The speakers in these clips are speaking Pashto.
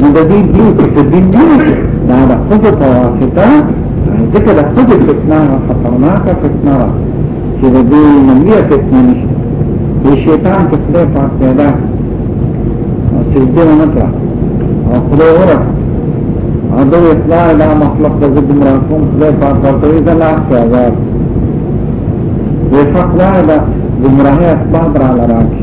نو د دې دین په تدبیر دی دا د خود په واسطه ذکر د خود فتنه او خطرناکه فتنه را چې د دې نبی فتنه نشته د شیطان په خدای پاک پیدا او سجده نه کړه او خدای ورته او د اطلاع لا مخلوق د ګمرا کوم خدای پاک ورته یې دا لاس پیاوار وفق لا دا ګمراهي اسباب را لراکي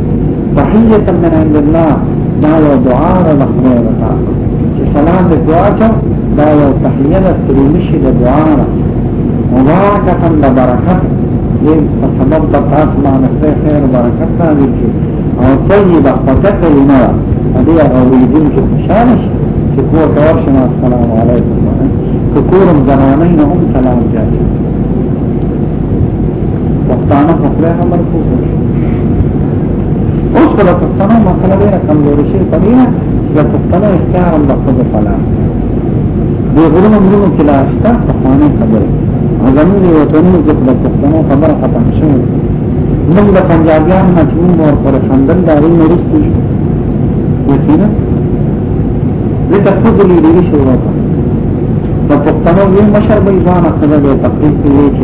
تحیتا من عند الله دا یو دعا ده د خدای له طرفه چې سلام د دعا چا دا یو تحیه ده ستړي نشي د دعا ده مبارکتا د برکت دې په سبب د تاسو باندې خیر خیر برکت راځي چې او طیبه پټه کلمه ده دې اوریدل چې خوشاله شي چې کور ته ورشم السلام علیکم که کورم زنانه نه هم سلام کوي پښتانه په خپل عمل کو اوس په پښتنو مسله ډیره کمزورې شي په دې چې پښتنو اختیار هم په خپل پلا دی غوړم موږ کې لا شته په خانه خبره زموږ یو تنو چې په پښتنو خبره ختم شي موږ د پنجابیان مجبور ور پر خندل دا ری مرستي یقینا زه ته خو دې لري شو په پښتنو یو مشر به ځان خپل د تقریر کې چې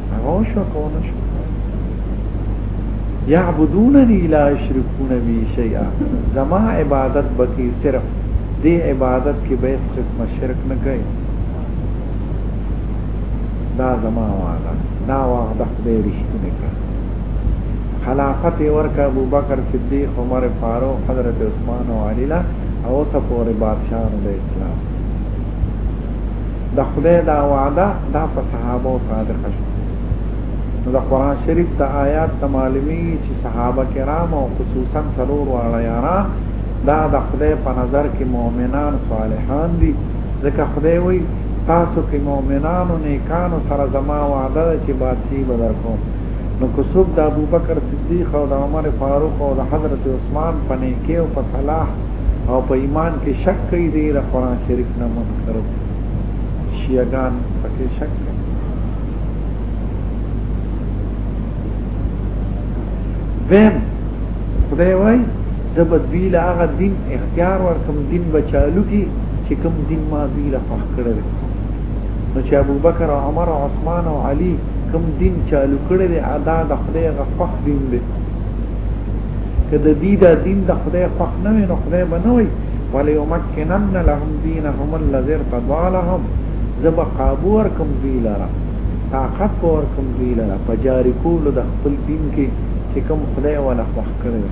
هغه وشو کونه شو یعبدوننی لا یشرکون بی شیئا زما عبادت بکی صرف دی عبادت کې به اس قسم شرک نه کوي دا زما وعده دا وعده خدای رښتینه کړ خلافت ورکا ابو بکر صدیق عمر فاروق حضرت عثمان او علی لا او سپور بادشاہانو د اسلام د خدای دا وعده دا په صحابه او صادق شو نو د قران شریف د آیات ته معلومی چې صحابه کرام او خصوصا سرور واړه یاران دا د خدای په نظر کې مؤمنان صالحان دي ځکه خدای وایي تاسو کې مؤمنانو نیکانو سره زما وعده ده چې بادشي به درکوم نو که څوک د ابوبکر صدیق او د عمر فاروق او د حضرت عثمان په نیکۍ او په صلاح او په ایمان کې شک کوي دی را قرآن شریف نه منکر شیعگان پکې شک کوي دیم خدای وای زبد بیل هغه دین اختیار ورکم دین بچالو کی چې کوم دین ما بیل فح کړل نو چې ابو بکر او عمر او عثمان او علی کوم دین چالو کړی دی ادا د خدای غفخ دین دی که د دې د دین د خدای خوښ نه وي نو خدای به نه وي وليمکنن لهم دينهم الذي ارتضى لهم زب قابو ورکم دی لرا طاقت ورکم دی لرا په جاری کول د خپل دین کې چې کوم خدای ولا خوښ کړی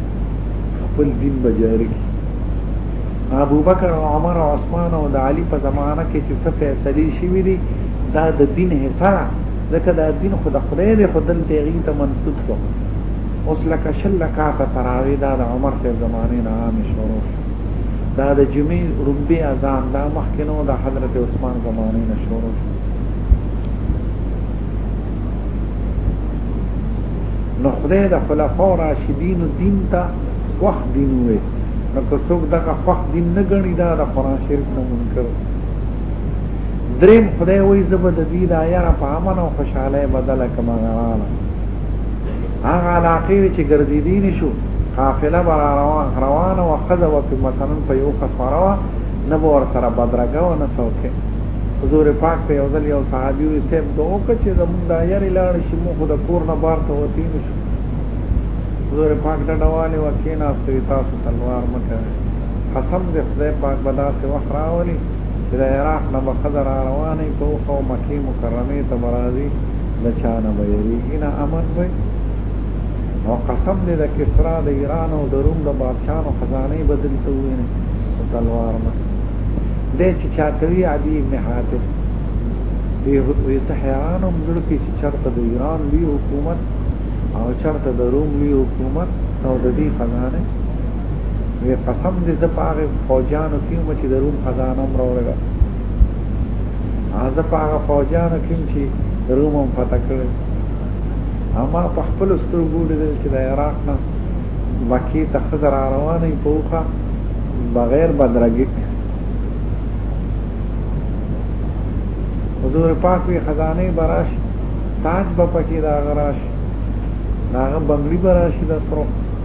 خپل دین به جاری کی ابو بکر او عمر او عثمان او د علی په زمانہ کې چې څه فیصله شوې دي دا د دین حصہ ځکه دا دین خود خدای دی خدای ته غي ته منسوب کوي اوس لکه شل لکات تراوی دا د عمر صاحب زمانه نه عام شروع دا د جمعې رومبي اذان دا مخکنو د حضرت عثمان زمانه نه شروع نو خدای د خلفاء راشدین دین ته خوخ دین وې نو که څوک دغه خوخ دین نه غني دا د قران شریف نه منکر دریم خدای وې زبد دې دا یاره په امن او خوشاله بدله کما غواړم هغه علاقې چې ګرځېدي دي شو قافله به روان روانه وه ښځه به پې مثلا په یو ښه سواره وه نه به ورسره بدرګه وه نه څوکې حضور پاک ته یو ځل یو صحابي وي صاحب دا وکړه چې زمونږ دا یارې لاړ شي موږ خو د کور نه بار ته وتې نه شو حضور پاک ډډوالې وه کېناستوي تاسو تلوار مه کوئ قسم دې خدای پاک به داسې وخت راولي چې د عراق نه به ښځه را روانه وي په اوښه او مکې مکرمې ته به راځي د چانه به یریږي نه امن وي او قسم دې د کسرا د ایران او د روم د بادشاهانو خزانه به دلته وي نه تلوار نه دې چې چاته وي عدي ابن حاتم دې وې څه حیران هم زړه کې چې چرته د ایران لوی حکومت او چرته د روم لوی حکومت او د دې خزانه وی قسم دې زپاره فوجانو کیوم چې د روم خزانه امر وروړه زه په هغه فوجانو کې چې روم هم فتح کړی اما په خپل سترګو لیدل چې د عراق نه مکی ته ښځه را روانه وي په اوښه بغیر بدرګي حضور پاک وی خزانه براش تاج به پکې دا غراش دا بنگلی براش د سرو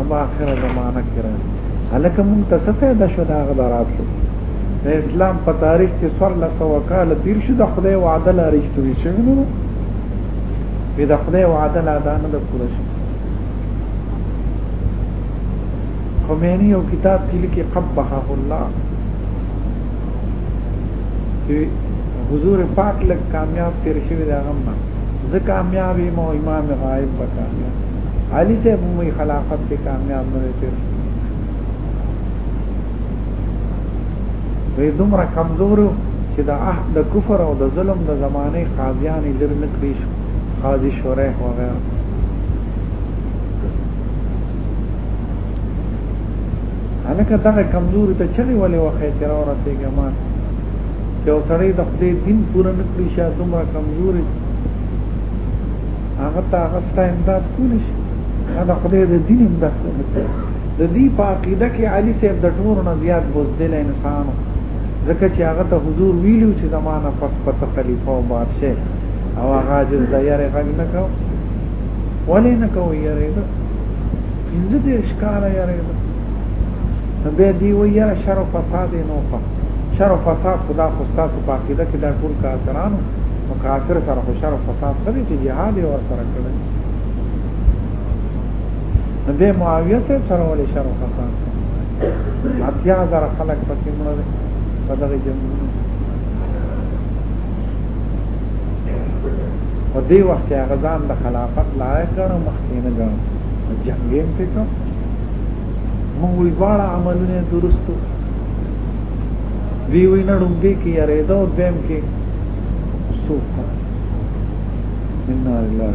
اما اخر زمانہ کې راځي هلکه مونږ ته څه فایده شو دا غبراب شو د اسلام په تاریخ کې سور لسه وکاله تیر شو د خدای وعده لا رښتوي شوی نو به د خدای وعده لا دا نه پوره شي خمینی یو کتاب کې لیکي قبحه الله چې حضور پاک لک کامیاب تیر شوی دا غمه زه کامیابې مو امام غائب بکامیاب علي صاحب موي خلافت کې کامیاب نه دی وی دومره کمزورو چې د عهد د کفر او د ظلم د زمانه قاضیان یې لر نه کړی شو قاضي شورای وغیرہ هلکه دغه کمزوري ته چلی ولې وخه چې را ورسېږي ما چې وسړی د خپل دین پوره نه کړی شه دومره کمزوري هغه ته هغه ستا امداد کولی شي هغه خدای د دین امداد کولی د دې په عقیده کې علي صاحب د ټولو نه زیات بوزدل انسان ځکه چې هغه ته حضور ویلو چې زمانہ پس پته خلیفہ او بادشاہ او هغه جز د یاره غږ نه کو ولې نه کو یاره دا پنځه دې ښکار یاره دا به دی و یاره شر او فساد نه وکړه شر او فساد خدا خو تاسو په عقیده کې دا ټول کارکرانو کافر سره خو شر فساد سره چې جهاد یې ورسره کړی نو د معاویه صاحب سره ولې شر فساد اتیا زره خلک پکې مړل په دغه جنګونو په دې وخت کې هغه ځان د خلافت لایق ګڼو مخکې نه ګڼو جنګ یې پکې موږ وی واړه عملونه درستو دی وی نه ډوګي کې یریدو دیم کې سوپر ان الله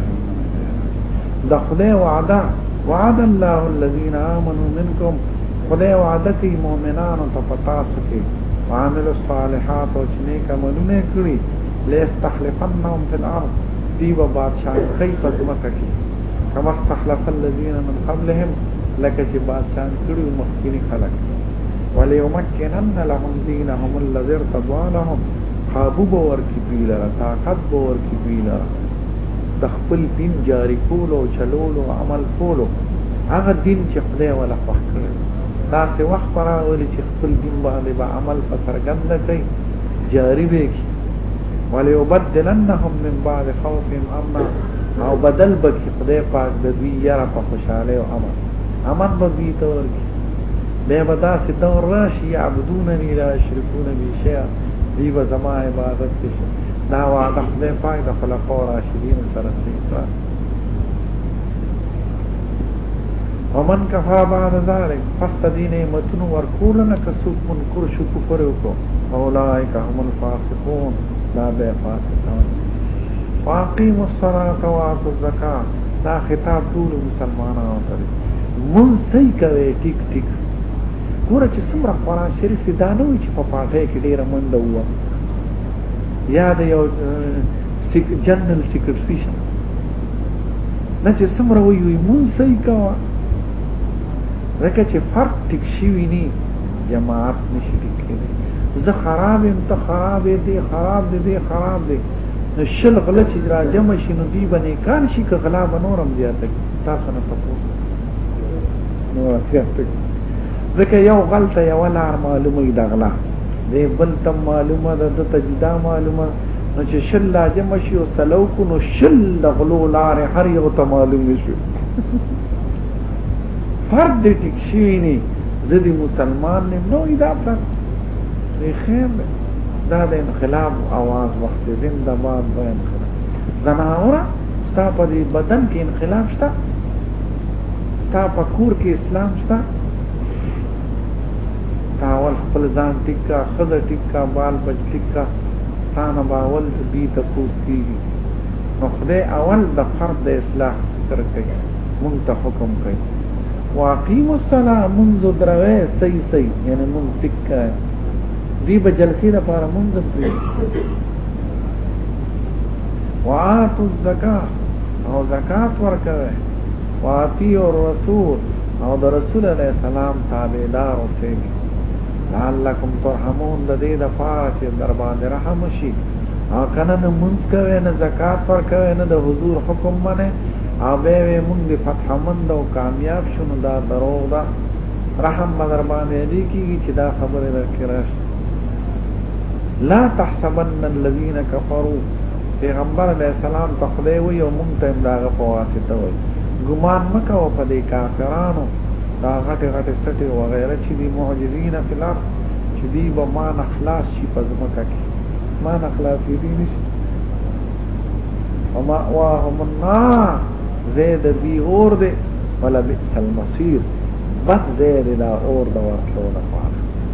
د خدای وعده وعد الله الذين امنوا منكم خدای وعده کوي مؤمنانو ته پتا سکے وعمل الصالحات او چې نیک عملونه کړی ليستخلفنهم في الارض دی به بادشاہ کوي په ځمکه کې کما استخلف الذين من قبلهم لکه چې بادشاہ کړی مخکینی خلک وليمكنن لهم دينهم الذي ارتضى لهم قابو به ورکړي دوی لره طاقت به ورکړي دوی لره د خپل دین جاری کولو او چلولو عمل کولو هغه دین چې خدای ولا خوښ کړی داسې وخت به راغلی چې خپل دین باندې به عمل په څرګنده کوي جاری به کړي وليبدلنهم من بعد خوفهم امنا او بدل به کړي خدای پاک د دوی یاره په خوشحاله او امن امن به دوی ته ورکړي بیا به داسې دور راشي یعبدونني لا یشرکون بي شیئا دی به زما عبادت کې شي دا وعده خدای پاک د خلفاو راشدین سره سیکړه ومن کفا بعد ذلك فاستدين متن ورکول نه کسو منکر شو کفر وکړو اولائک هم الفاسقون دا به فاسقان واقیم الصلاة وآتوا الزکاة دا خطاب ټول مسلمانانو ته دی مون صحیح کوي ټیک ټیک ګوره چې څومره قران شریف دی دا نه وي چې په پاټه کې ډیره منډه وو یا د یو سیک جنرال سیکریټری شه نه چې څومره وي وي مون صحیح کا ځکه چې فرق ټیک شي ویني جماعت نشي ټیک کېږي زه خراب يم ته خراب دي خراب دي دي خراب دي نو شل غلط چې راجم شي نو دی باندې کار شي که غلا بنورم زیاته تاسو نه تاسو ځکه یو غل ته یو لار معلومه ای دغلا دی بل ته معلومه ده د تجدا معلومه نو چې شل لاجم شي او سلو کو نو شل دغلو لار هر یو ته معلوم شي فرد دې ټیک شي نه زدي مسلمان نه نو دا پر دی خیر دا د انقلاب आवाज وخت زنده باد بیان کړ زناوره ستا په دې بدن کې انقلاب شته ستا په کور کې اسلام شته تاول خپل ځان ټیکا خزه ټیکا بال بچ ټیکا تانه باول دې ته کوس کیږي نو خدای اول د فرد د اصلاح فکر کوي مونږ ته حکم کوي واقیم الصلاه منذ دروي سي سي یعنی مونږ ټیکا دی به جلسې لپاره مونږ ته وآتو الزکا او زکات ورکوي وآتیو الرسول او د رسول علیه السلام تابعدار اوسئ لعلکم ترحمون د دې د پاره چې در باندې رحم شي او کنه نه منځ کوي نه زکات پر کوي نه د حضور حکم منه او به وي مونږ د فتح مند او کامیاب شونو دا دروغ ده رحم مدر باندې دي کیږي چې دا خبره درکې راشي لا تحسبن الذين كفروا پیغمبر علیہ السلام ته خدای وی او مونږ ته داغه په واسطه وی ګمان مکو په دې کافرانو دا غټه غټه سټي و غیره چې دی معجزین فی الارض چې دی به ما نه خلاص شي په ځمکه کې ما نه خلاص دي نشي وما واهم النار زید بی اور دے ولا بئس المصیر بد زید دا اور دا ورکلو لپاره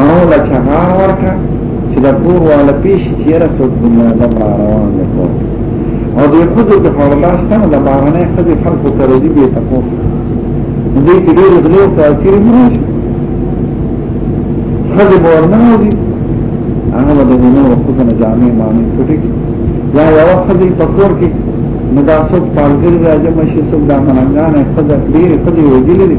او لا چغار ورکا چې د کور والا پیش چیرې څوک دنیا د روان دی کور او د خود د خورلاس ته د بارنه خدي خلق تر دې به تاسو دې کې ډېر غلو تاثیر مرشي خدي ورنه دي هغه د نور خود نه جامع معنی پټي یا یو خدي په کور کې مداسوب پالګر راځي مشه سب د منګانه خدای ډېر خدي وګړي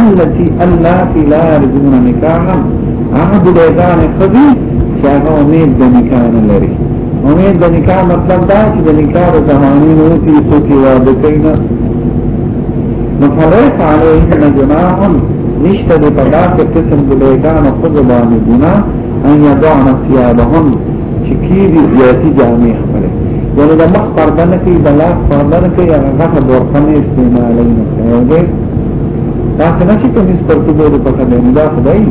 التي الله لا يرجون نکاحا هغه بډایګان خدي چې هغه امید د نکاح نه لري امید د نکاح مطلب دا چې د نکاح د زمانه نو تي سو کې واده کوي نه مفرس عليه جناح نشته د پدا په قسم بډایګان خود باندې ګنا ان يضعن ثيابهم چې کیږي زیاتی جامې خپل یعنی د مخ پردنه کې د لاس پردنه کې هغه د ورخنه استعمالوي نه کوي تاسو نه چې کوم سپورت بورډ په کډه نه دا خدای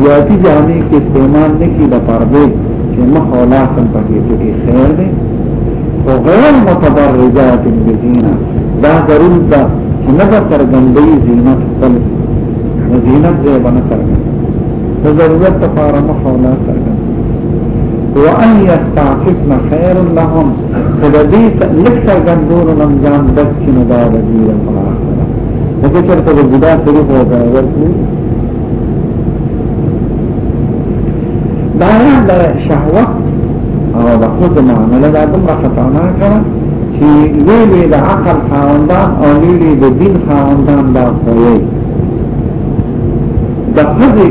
زیاتی جامې کې استعمال نه کی د پردې چې مخ او لاس هم پکې کې خیر دی او غیر متبرجات بزینا دا ضرور ده چې نه به ترګندې زینت خپل زینت دې باندې ترګندې د ضرورت لپاره مخ او لاس ترګندې وان يستعففن خير لهم کله دې لک څرګندونو نن ځان ډک چې نه دا د دې لپاره دا چې تر څو بودا سره هو غواړي دا د شهوت او د خود معامله دا دومره خطرناک ده چې ویلې د عقل خاوندان او ویلې د دین خاوندان دا کوي د خزې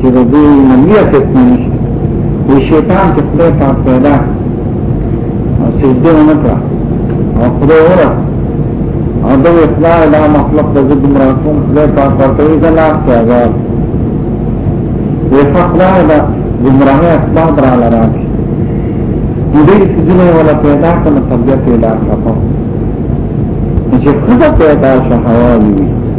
چې د دې نبیه فتنه نشته د شیطان چې خدای پاک پیدا او سجده نه کړ او خدای وره او د اطلاع دا مخلوق د ضد مراتون خدای پاک ورته یې ځلا کېږي وې فقره دا ګمراه اسباب را لراکي دې سجده ولا پیدا کړ طبيعت پیدا کړ چې خدای پیدا شهوالي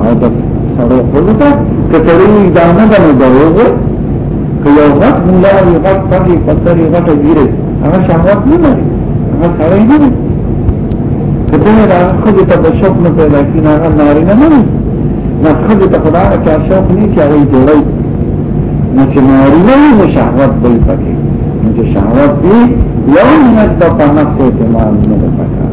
او د سړو خلو ته که سړی دا نه ده نو دا وګور که یو غټ مولا وي غټ پټي په سر یې غټه ګیره هغه شهوت نه لري هغه سړی نه دی که ته دا خځې ته په شوق نه پیدا کړي نه هغه نارینه نه وي نه خځې ته خدا چا شوق نه چې هغه جوړوي نو چې نارینه وي نو شهوت به یې پکې نو چې شهوت وي یو نیت به په نفس اعتماد نه ده پکار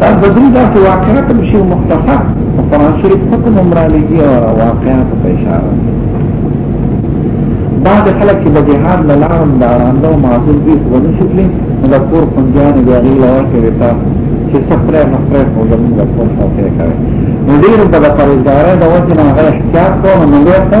دا بدري دا څه واقعات هم شي مختصر قرآن شریف حکم هم را لګي او واقعات په اشاره بعد خلک چې د جهاد له لارم د آرامده او معذور دي خو نه شکلي نو د کور خوندیانې د هغې له ورکوي تاسو چې څه خدای نه خدای خو زموږ د کور ساتنه کوي نو ډېرو به د پرېزګارۍ د وجې نه هغه احتیاط کوو نو موږ ورته